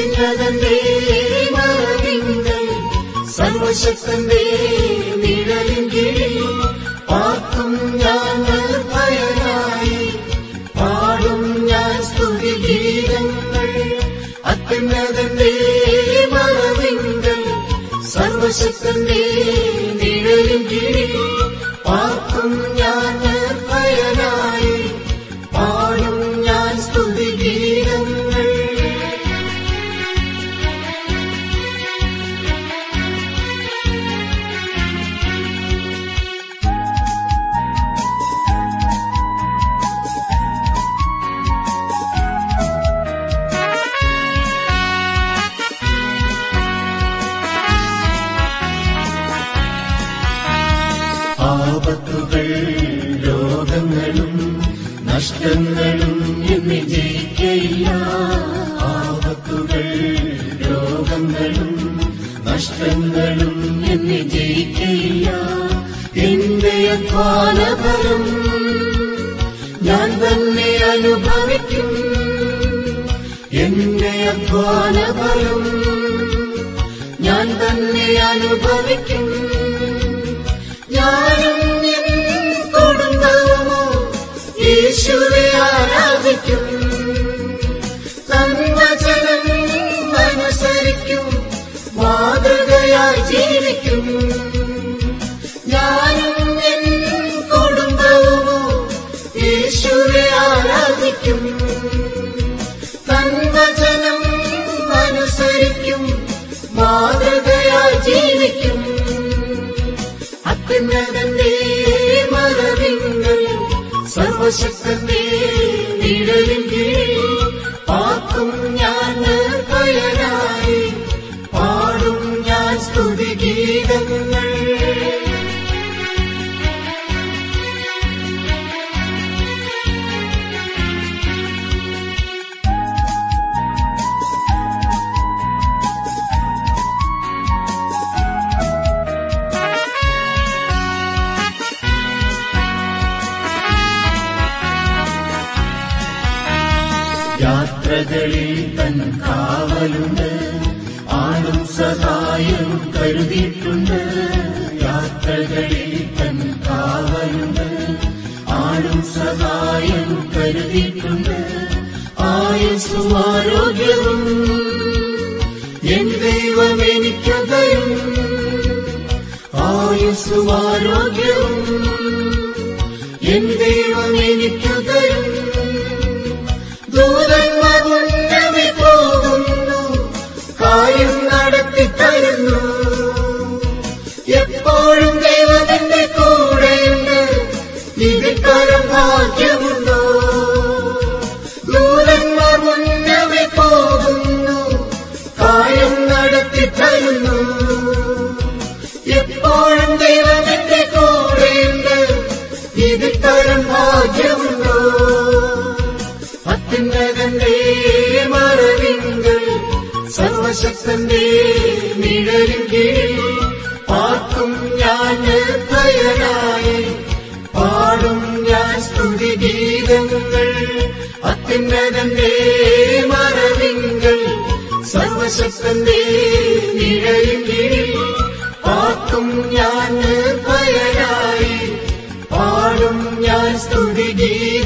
അത്യുന്നതന്റെ മറവിങ്കൽ സർവശക്തന്റെ നിഴലിൻ കീഴിൽ പാർക്കും ഞാൻ പാടും ഞാൻ സ്തുതിഗീതങ്ങൾ അത്യുന്നതന്റെ മറവിങ്കൽ സർവശക്തന്റെ നഷ്ടങ്ങളും എന്നെ ജയിക്കയില്ല ആപത്തുകൾ രോഗങ്ങളും നഷ്ടങ്ങളും എന്നെ ജയിക്കയില്ല. എന്റെ അധ്വാനഫലം ഞാൻ തന്നെ അനുഭവിക്കും. എന്റെ അധ്വാനഫലം ഞാൻ തന്നെ അനുഭവിക്കും. ഞാനും നിഴലിൻ കീഴിൽ പാർക്കും ഞാൻ യാത്രകളിൽ തൻ കാവലുണ്ട്. ആളും സഹായം കരുതിയിട്ടുണ്ട്. യാത്രകളിൽ തൻ കാവലുണ്ട്. ആളും സഹായം കരുതിയിട്ടുണ്ട്. ആയുസ്സും ആരോഗ്യവും എൻ ദൈവം എനിക്ക് തരും ആയുസ്സും ആരോഗ്യവും എൻ എപ്പോഴും ദൈവത്തിന്റെ കൂടെയുണ്ട് ഇതിൽ പരം ഭാഗ്യമുണ്ടോ? അത്യുന്നതന്റെ മറവിങ്കൾ സർവശക്തന്റെ നിഴലിൻ കീഴിൽ പാർക്കും ഞാൻ നിർഭയനായി. പാടും ഞാൻ സ്തുതി ഗീതങ്ങൾ. അത്യുന്നതന്റെ മറവിങ്കൾ സർവശക്തന്റെ He